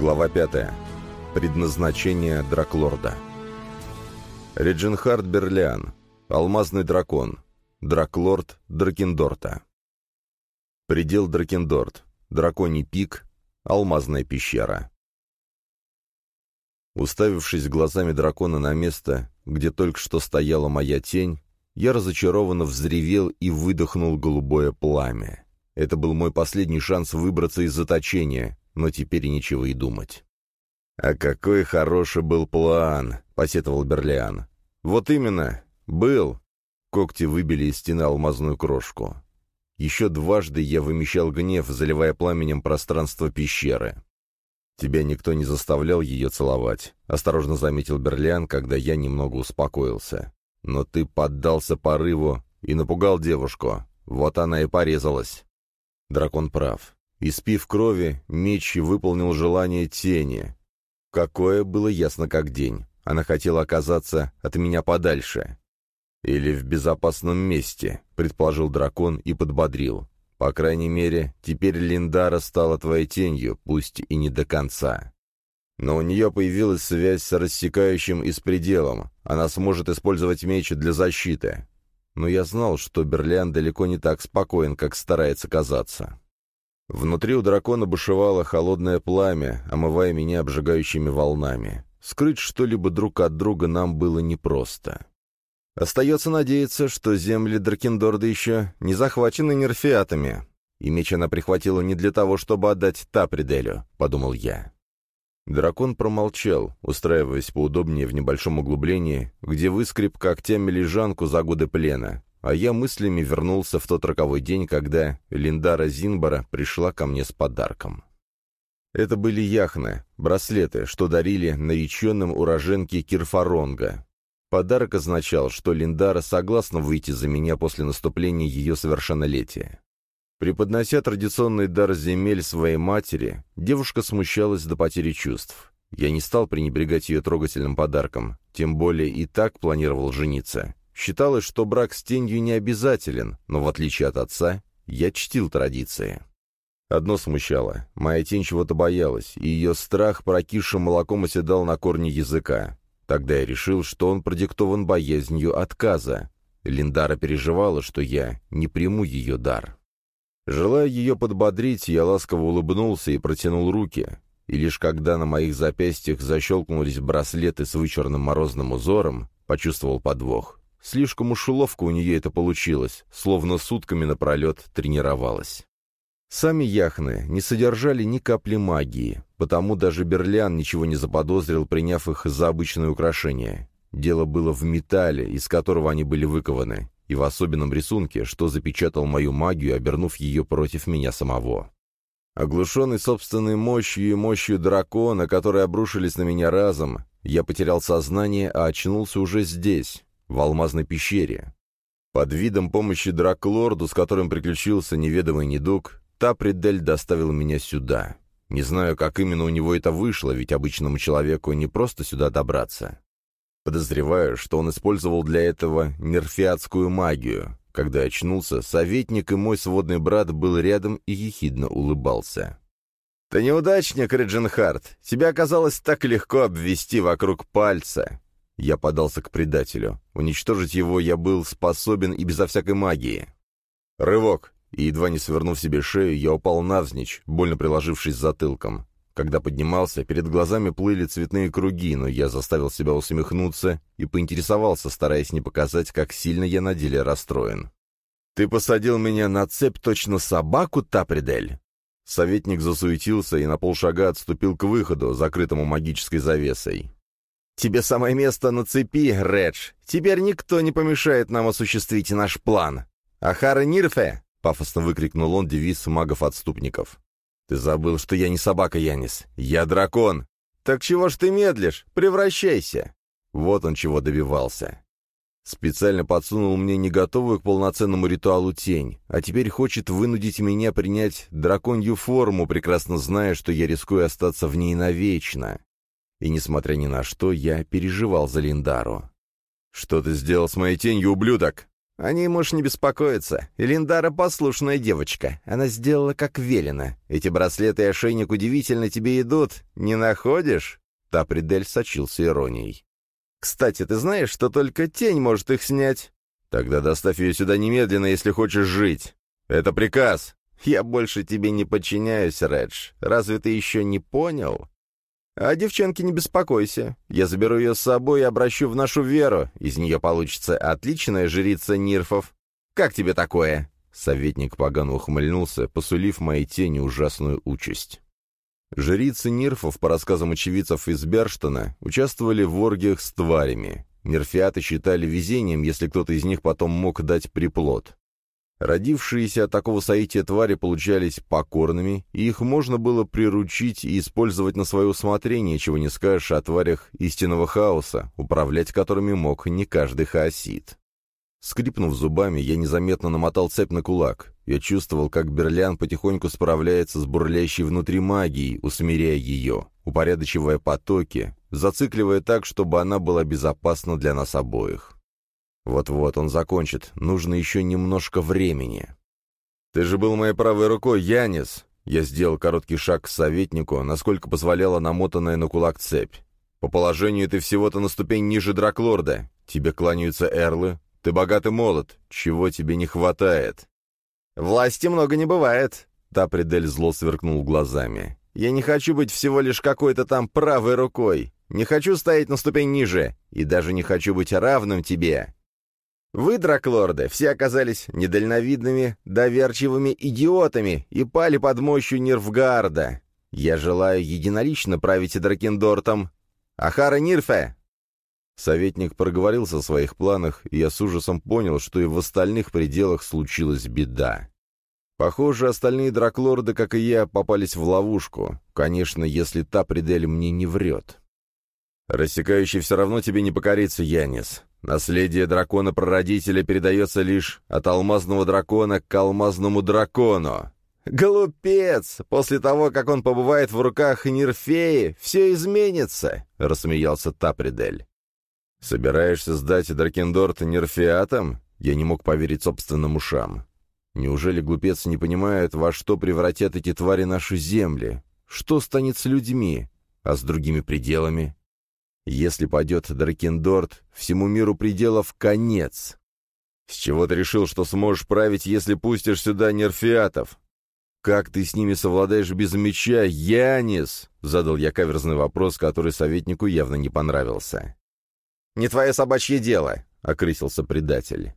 Глава 5. Предназначение Драклорда. Реджинхард Берлиан. Алмазный дракон. Драклорд Дракендорта. Предел Дракендорт. Драконий пик. Алмазная пещера. Уставившись глазами дракона на место, где только что стояла моя тень, я разочарованно взревел и выдохнул голубое пламя. Это был мой последний шанс выбраться из заточения, но теперь нечего и думать. «А какой хороший был план!» — посетовал Берлиан. «Вот именно, был!» Когти выбили из стены алмазную крошку. Еще дважды я вымещал гнев, заливая пламенем пространство пещеры. «Тебя никто не заставлял ее целовать», — осторожно заметил Берлиан, когда я немного успокоился. «Но ты поддался порыву и напугал девушку. Вот она и порезалась». Дракон прав. Испив крови, меч выполнил желание тени. Какое было ясно как день. Она хотела оказаться от меня подальше. «Или в безопасном месте», — предположил дракон и подбодрил. «По крайней мере, теперь Линдара стала твоей тенью, пусть и не до конца». Но у нее появилась связь с рассекающим и с пределом. Она сможет использовать меч для защиты. Но я знал, что Берлиан далеко не так спокоен, как старается казаться. Внутри у дракона бушевало холодное пламя, омывая меня обжигающими волнами. Скрыть что-либо друг от друга нам было непросто. Остается надеяться, что земли Дракендорда еще не захвачены нерфиатами, и меч она прихватила не для того, чтобы отдать Таприделю, — подумал я. Дракон промолчал, устраиваясь поудобнее в небольшом углублении, где выскреб когтями лежанку за годы плена, а я мыслями вернулся в тот роковой день, когда Линдара Зинбара пришла ко мне с подарком. Это были яхны, браслеты, что дарили нареченным уроженке Кирфаронга. Подарок означал, что Линдара согласна выйти за меня после наступления ее совершеннолетия. Преподнося традиционный дар земель своей матери, девушка смущалась до потери чувств. Я не стал пренебрегать ее трогательным подарком, тем более и так планировал жениться. Считалось, что брак с тенью не обязателен, но в отличие от отца, я чтил традиции. Одно смущало. Моя тень чего-то боялась, и ее страх прокисшим молоком оседал на корне языка. Тогда я решил, что он продиктован боязнью отказа. Линдара переживала, что я не приму ее дар. Желая ее подбодрить, я ласково улыбнулся и протянул руки. И лишь когда на моих запястьях защелкнулись браслеты с вычурным морозным узором, почувствовал подвох. Слишком уж ловко у нее это получилось, словно сутками напролет тренировалась. Сами яхны не содержали ни капли магии, потому даже Берлян ничего не заподозрил, приняв их за обычное украшение. Дело было в металле, из которого они были выкованы, и в особенном рисунке, что запечатал мою магию, обернув ее против меня самого. Оглушенный собственной мощью и мощью дракона, которые обрушились на меня разом, я потерял сознание, а очнулся уже здесь, в алмазной пещере. Под видом помощи Драклорду, с которым приключился неведомый недуг, Тапридель доставил меня сюда. Не знаю, как именно у него это вышло, ведь обычному человеку не просто сюда добраться. Подозреваю, что он использовал для этого нерфиатскую магию. Когда очнулся, советник и мой сводный брат был рядом и ехидно улыбался. «Ты неудачник, Реджинхард. Тебя оказалось так легко обвести вокруг пальца. Я подался к предателю. Уничтожить его я был способен и безо всякой магии. Рывок, и, едва не свернув себе шею, я упал навзничь, больно приложившись затылком. Когда поднимался, перед глазами плыли цветные круги, но я заставил себя усмехнуться и поинтересовался, стараясь не показать, как сильно я на деле расстроен. «Ты посадил меня на цепь точно собаку, Тапридель?» Советник засуетился и на полшага отступил к выходу, закрытому магической завесой. «Тебе самое место на цепи, Редж. Теперь никто не помешает нам осуществить наш план. Ахара Нирфе!» — пафосно выкрикнул он девиз магов-отступников. «Ты забыл, что я не собака, Янис. Я дракон!» «Так чего ж ты медлишь? Превращайся!» Вот он чего добивался. Специально подсунул мне не готовую к полноценному ритуалу тень, а теперь хочет вынудить меня принять драконью форму, прекрасно зная, что я рискую остаться в ней навечно. И, несмотря ни на что, я переживал за Линдару. «Что ты сделал с моей тенью, ублюдок?» О ней можешь не беспокоиться. Элиндара послушная девочка. Она сделала как велено. Эти браслеты и ошейник удивительно тебе идут. Не находишь?» Тапридель сочился иронией. «Кстати, ты знаешь, что только тень может их снять?» «Тогда доставь ее сюда немедленно, если хочешь жить. Это приказ!» «Я больше тебе не подчиняюсь, Редж. Разве ты еще не понял?» «А девчонке не беспокойся. Я заберу ее с собой и обращу в нашу веру. Из нее получится отличная жрица Нирфов. Как тебе такое?» Советник погано ухмыльнулся, посулив моей тени ужасную участь. Жрицы Нирфов, по рассказам очевидцев из Берштона, участвовали в оргиях с тварями. Нерфиаты считали везением, если кто-то из них потом мог дать приплод. Родившиеся от такого соития твари получались покорными, и их можно было приручить и использовать на свое усмотрение, чего не скажешь о тварях истинного хаоса, управлять которыми мог не каждый хаосит. Скрипнув зубами, я незаметно намотал цепь на кулак. Я чувствовал, как Берлян потихоньку справляется с бурлящей внутри магией, усмиряя ее, упорядочивая потоки, зацикливая так, чтобы она была безопасна для нас обоих. Вот-вот он закончит, нужно еще немножко времени. «Ты же был моей правой рукой, Янис!» Я сделал короткий шаг к советнику, насколько позволяла намотанная на кулак цепь. «По положению ты всего-то на ступень ниже Драклорда. Тебе кланяются эрлы. Ты богатый молод. Чего тебе не хватает?» «Власти много не бывает», — Тапридель зло сверкнул глазами. «Я не хочу быть всего лишь какой-то там правой рукой. Не хочу стоять на ступень ниже. И даже не хочу быть равным тебе. Вы, драклорды, все оказались недальновидными, доверчивыми идиотами и пали под мощью Нирфгарда. Я желаю единолично править Дракендортом. Ахара Нирфе!» Советник проговорился о своих планах, и я с ужасом понял, что и в остальных пределах случилась беда. Похоже, остальные драклорды, как и я, попались в ловушку. Конечно, если та предель мне не врет. «Рассекающий все равно тебе не покорится, Янис. Наследие дракона-прародителя передается лишь от алмазного дракона к алмазному дракону. «Глупец! После того, как он побывает в руках Нирфеи, все изменится!» — рассмеялся Тапридель. «Собираешься сдать Дракендорт Нирфеатам?» Я не мог поверить собственным ушам. Неужели глупец не понимает, во что превратят эти твари наши земли? Что станет с людьми? А с другими пределами? Если падет Дракендорт, всему миру пределов конец. С чего ты решил, что сможешь править, если пустишь сюда нерфиатов? Как ты с ними совладаешь без меча, Янис? Задал я каверзный вопрос, который советнику явно не понравился. «Не твое собачье дело», — окрысился предатель.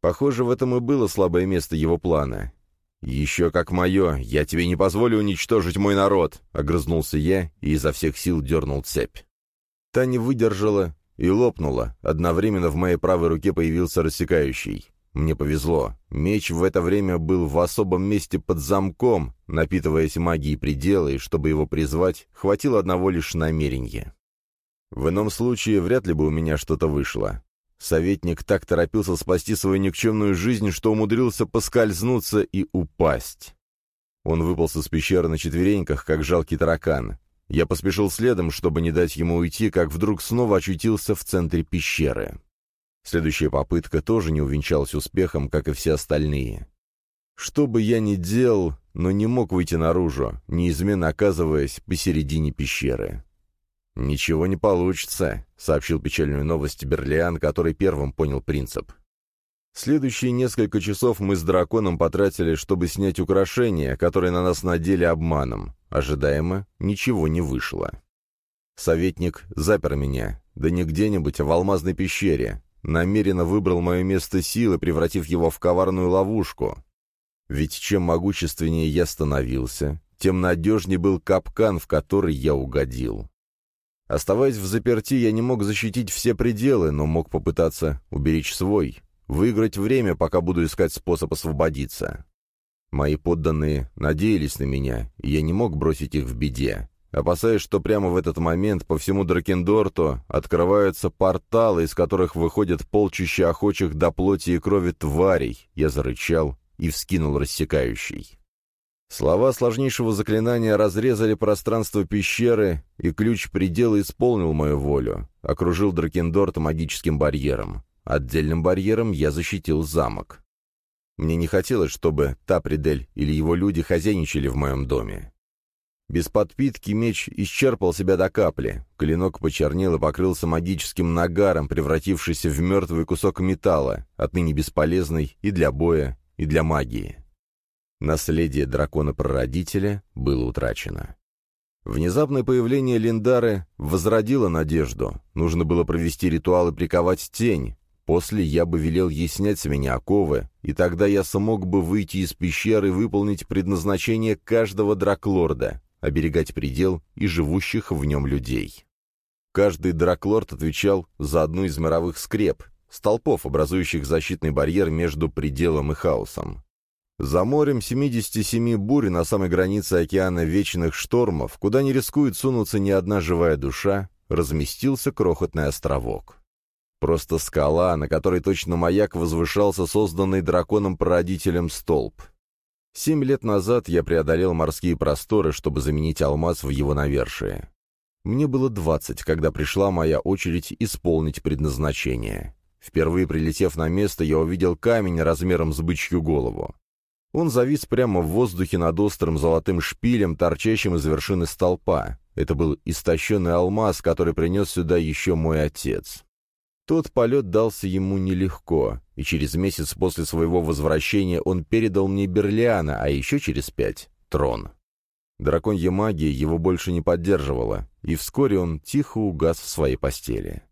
Похоже, в этом и было слабое место его плана. «Еще как мое, я тебе не позволю уничтожить мой народ», — огрызнулся я и изо всех сил дернул цепь. Та не выдержала и лопнула. Одновременно в моей правой руке появился рассекающий. Мне повезло. Меч в это время был в особом месте под замком, напитываясь магией предела, и чтобы его призвать, хватило одного лишь намерения. В ином случае вряд ли бы у меня что-то вышло. Советник так торопился спасти свою никчемную жизнь, что умудрился поскользнуться и упасть. Он выполз из пещеры на четвереньках, как жалкий таракан. Я поспешил следом, чтобы не дать ему уйти, как вдруг снова очутился в центре пещеры. Следующая попытка тоже не увенчалась успехом, как и все остальные. Что бы я ни делал, но не мог выйти наружу, неизменно оказываясь посередине пещеры. «Ничего не получится», — сообщил печальную новость Берлиан, который первым понял принцип. Следующие несколько часов мы с драконом потратили, чтобы снять украшения, которые на нас надели обманом. Ожидаемо, ничего не вышло. Советник запер меня, да не где-нибудь, а в алмазной пещере. Намеренно выбрал мое место силы, превратив его в коварную ловушку. Ведь чем могущественнее я становился, тем надежнее был капкан, в который я угодил. Оставаясь в заперти, я не мог защитить все пределы, но мог попытаться уберечь свой выиграть время, пока буду искать способ освободиться. Мои подданные надеялись на меня, и я не мог бросить их в беде. Опасаясь, что прямо в этот момент по всему Дракендорту открываются порталы, из которых выходят полчища охочих до плоти и крови тварей, я зарычал и вскинул рассекающий. Слова сложнейшего заклинания разрезали пространство пещеры, и ключ предела исполнил мою волю, окружил Дракендорт магическим барьером. Отдельным барьером я защитил замок. Мне не хотелось, чтобы Тапридель или его люди хозяйничали в моем доме. Без подпитки меч исчерпал себя до капли. Клинок почернел и покрылся магическим нагаром, превратившийся в мертвый кусок металла, отныне бесполезный и для боя, и для магии. Наследие дракона-прародителя было утрачено. Внезапное появление Линдары возродило надежду. Нужно было провести ритуал и приковать тень. После я бы велел ей снять с меня оковы, и тогда я смог бы выйти из пещеры и выполнить предназначение каждого драклорда — оберегать предел и живущих в нем людей. Каждый драклорд отвечал за одну из мировых скреп, столпов, образующих защитный барьер между пределом и хаосом. За морем 77 бурь на самой границе океана вечных штормов, куда не рискует сунуться ни одна живая душа, разместился крохотный островок. Просто скала, на которой точно маяк возвышался созданный драконом-прародителем столб. Семь лет назад я преодолел морские просторы, чтобы заменить алмаз в его навершие. Мне было двадцать, когда пришла моя очередь исполнить предназначение. Впервые прилетев на место, я увидел камень размером с бычью голову. Он завис прямо в воздухе над острым золотым шпилем, торчащим из вершины столпа. Это был истощенный алмаз, который принес сюда еще мой отец. Тот полет дался ему нелегко, и через месяц после своего возвращения он передал мне Берлиана, а еще через пять — трон. Драконья магия его больше не поддерживала, и вскоре он тихо угас в своей постели.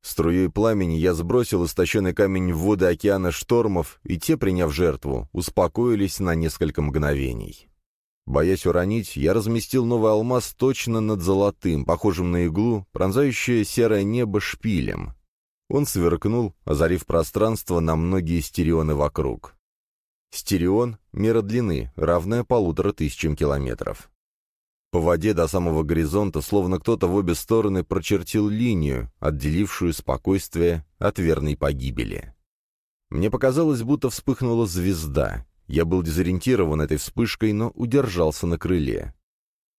Струей пламени я сбросил истощенный камень в воды океана штормов, и те, приняв жертву, успокоились на несколько мгновений. Боясь уронить, я разместил новый алмаз точно над золотым, похожим на иглу, пронзающее серое небо шпилем. Он сверкнул, озарив пространство на многие стерионы вокруг. Стерион — мера длины, равная полутора тысячам километров. По воде до самого горизонта, словно кто-то в обе стороны прочертил линию, отделившую спокойствие от верной погибели. Мне показалось, будто вспыхнула звезда. Я был дезориентирован этой вспышкой, но удержался на крыле.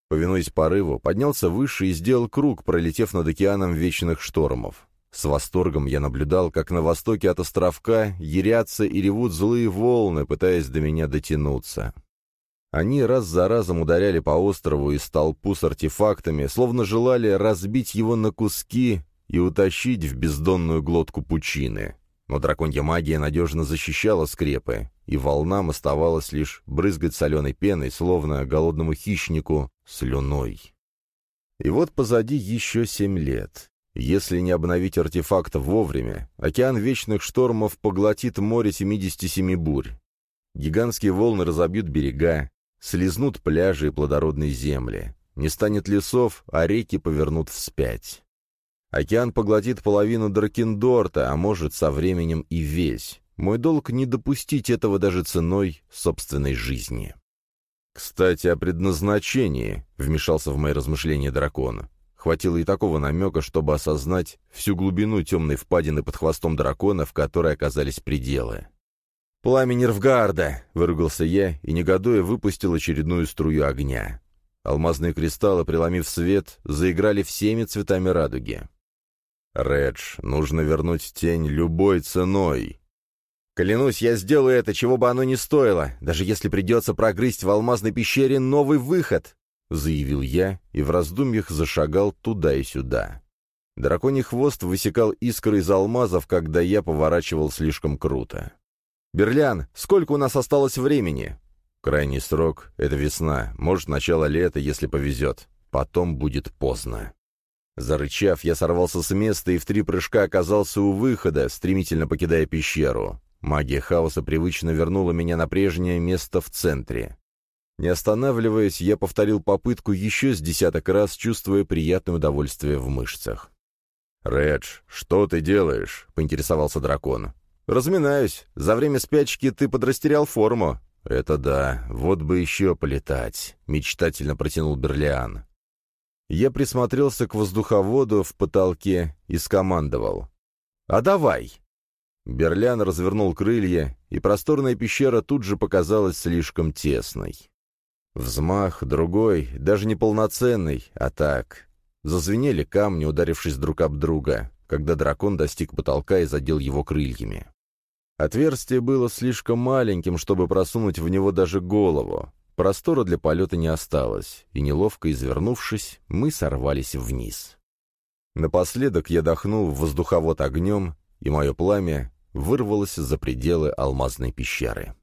Повинуясь порыву, поднялся выше и сделал круг, пролетев над океаном вечных штормов. С восторгом я наблюдал, как на востоке от островка ярятся и ревут злые волны, пытаясь до меня дотянуться. Они раз за разом ударяли по острову и столпу с артефактами, словно желали разбить его на куски и утащить в бездонную глотку пучины. Но драконья магия надежно защищала скрепы, и волнам оставалось лишь брызгать соленой пеной, словно голодному хищнику, слюной. И вот позади еще семь лет. Если не обновить артефакт вовремя, океан вечных штормов поглотит море 77 бурь. Гигантские волны разобьют берега, Слизнут пляжи и плодородные земли. Не станет лесов, а реки повернут вспять. Океан поглотит половину Дракендорта, а может, со временем и весь. Мой долг не допустить этого даже ценой собственной жизни. «Кстати, о предназначении», — вмешался в мои размышления дракон. Хватило и такого намека, чтобы осознать всю глубину темной впадины под хвостом дракона, в которой оказались пределы. «Пламя Нервгарда!» — выругался я и, негодуя, выпустил очередную струю огня. Алмазные кристаллы, преломив свет, заиграли всеми цветами радуги. «Редж, нужно вернуть тень любой ценой!» «Клянусь, я сделаю это, чего бы оно ни стоило, даже если придется прогрызть в алмазной пещере новый выход!» — заявил я и в раздумьях зашагал туда и сюда. Драконий хвост высекал искры из алмазов, когда я поворачивал слишком круто. «Берлян, сколько у нас осталось времени?» «Крайний срок — это весна, может, начало лета, если повезет. Потом будет поздно». Зарычав, я сорвался с места и в три прыжка оказался у выхода, стремительно покидая пещеру. Магия хаоса привычно вернула меня на прежнее место в центре. Не останавливаясь, я повторил попытку еще с десяток раз, чувствуя приятное удовольствие в мышцах. «Редж, что ты делаешь?» — поинтересовался дракон. «Разминаюсь. За время спячки ты подрастерял форму». «Это да. Вот бы еще полетать», — мечтательно протянул Берлиан. Я присмотрелся к воздуховоду в потолке и скомандовал. «А давай!» Берлян развернул крылья, и просторная пещера тут же показалась слишком тесной. Взмах, другой, даже не полноценный, а так. Зазвенели камни, ударившись друг об друга. когда дракон достиг потолка и задел его крыльями. Отверстие было слишком маленьким, чтобы просунуть в него даже голову. Простора для полета не осталось, и, неловко извернувшись, мы сорвались вниз. Напоследок я дохнул в воздуховод огнем, и мое пламя вырвалось за пределы алмазной пещеры.